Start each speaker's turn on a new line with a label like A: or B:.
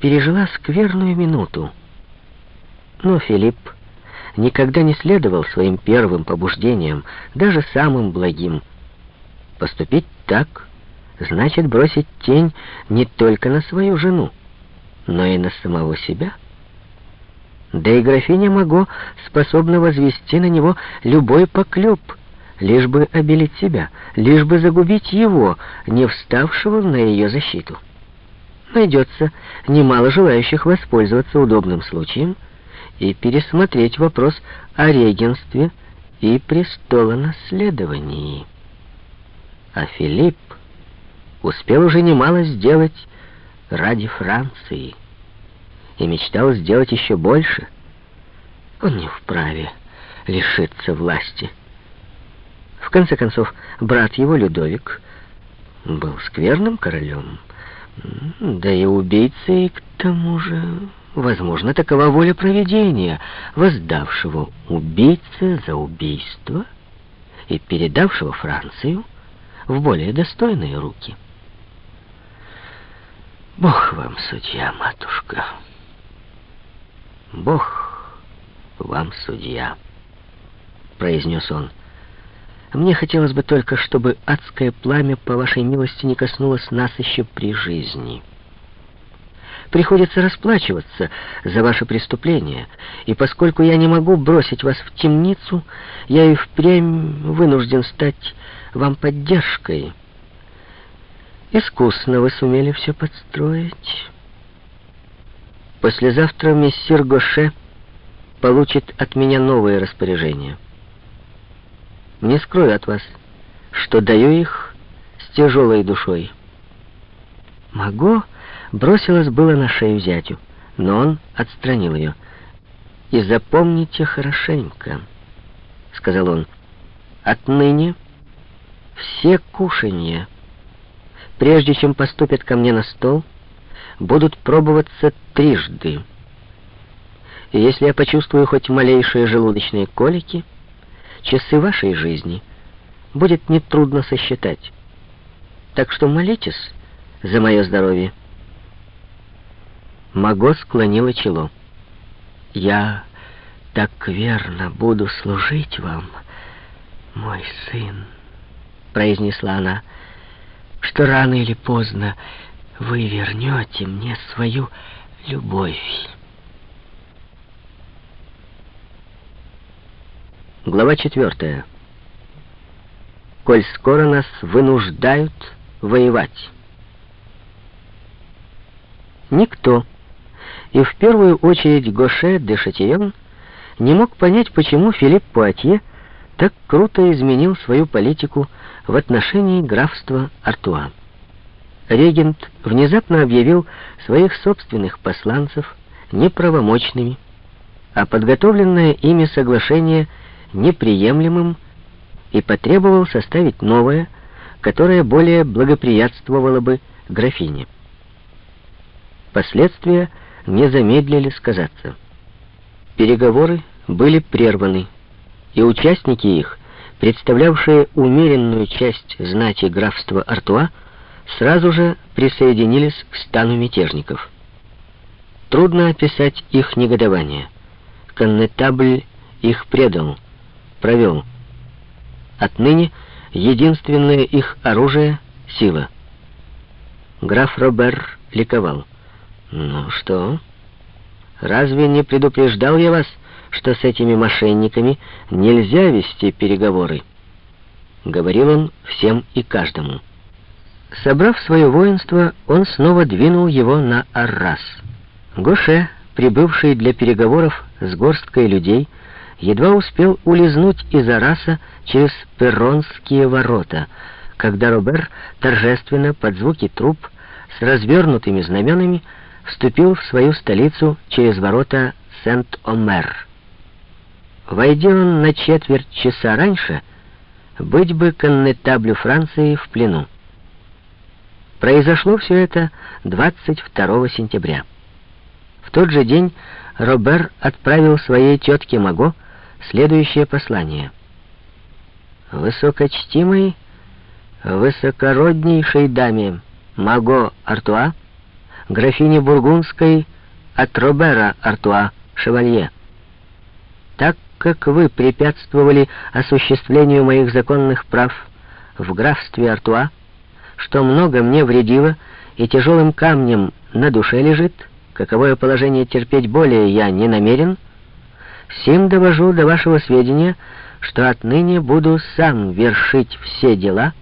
A: пережила скверную минуту. Но Филипп никогда не следовал своим первым побуждениям, даже самым благим. Поступить так значит бросить тень не только на свою жену, но и на самого себя. Да и графиня Маго способна возвести на него любой поклеп, лишь бы обелить себя, лишь бы загубить его, не вставшего на ее защиту. Найдется немало желающих воспользоваться удобным случаем и пересмотреть вопрос о регенстве и престолонаследовании. А Филипп успел уже немало сделать ради Франции и мечтал сделать еще больше. Он не вправе лишиться власти. В конце концов, брат его, Людовик, был скверным королем, да и убийцей, к тому же, возможно, такова воля проведения, воздавшего убийце за убийство и передавшего Францию в более достойные руки. Бог вам судья, матушка. Бог вам судья, произнес он. Мне хотелось бы только, чтобы адское пламя, по вашей милости, не коснулось нас еще при жизни. Приходится расплачиваться за ваше преступление, и поскольку я не могу бросить вас в темницу, я и впрямь вынужден стать вам поддержкой». Искусно вы сумели все подстроить. Послезавтра мессир Гоше получит от меня новые распоряжения. Не скрою от вас, что даю их с тяжелой душой. Маго бросилась было на шею зятю, но он отстранил ее. «И запомните хорошенько», — сказал он, — «отныне все кушанья» прежде чем поступят ко мне на стол, будут пробоваться трижды. И если я почувствую хоть малейшие желудочные колики, часы вашей жизни будет нетрудно сосчитать. Так что молитесь за мое здоровье. Маго склонила чело. «Я так верно буду служить вам, мой сын», — произнесла она, — что рано или поздно вы вернете мне свою любовь. Глава четвертая. Коль скоро нас вынуждают воевать. Никто, и в первую очередь Гоше де Шатион, не мог понять, почему Филипп Пуатье так круто изменил свою политику в отношении графства Артуа. Регент внезапно объявил своих собственных посланцев неправомочными, а подготовленное ими соглашение неприемлемым и потребовал составить новое, которое более благоприятствовало бы графине. Последствия не замедлили сказаться. Переговоры были прерваны, и участники их, представлявшие умеренную часть знати графства Артуа, сразу же присоединились к стану мятежников. Трудно описать их негодование. Коннетабль их предал, провел. Отныне единственное их оружие — сила. Граф Робер ликовал. «Ну что, разве не предупреждал я вас?» что с этими мошенниками нельзя вести переговоры. Говорил он всем и каждому. Собрав свое воинство, он снова двинул его на Аррас. Гоше, прибывший для переговоров с горсткой людей, едва успел улизнуть из Араса через Перронские ворота, когда Робер торжественно под звуки труп с развернутыми знаменами вступил в свою столицу через ворота Сент-Омер. Войдя он на четверть часа раньше, быть бы коннетаблю Франции в плену. Произошло все это 22 сентября. В тот же день Робер отправил своей тетке Маго следующее послание. «Высокочтимой, высокороднейшей даме Маго Артуа графине Бургундской от Робера Артуа, шевалье. Так как вы препятствовали осуществлению моих законных прав в графстве Артуа, что много мне вредило и тяжелым камнем на душе лежит, каковое положение терпеть более я не намерен, сим довожу до вашего сведения, что отныне буду сам вершить все дела,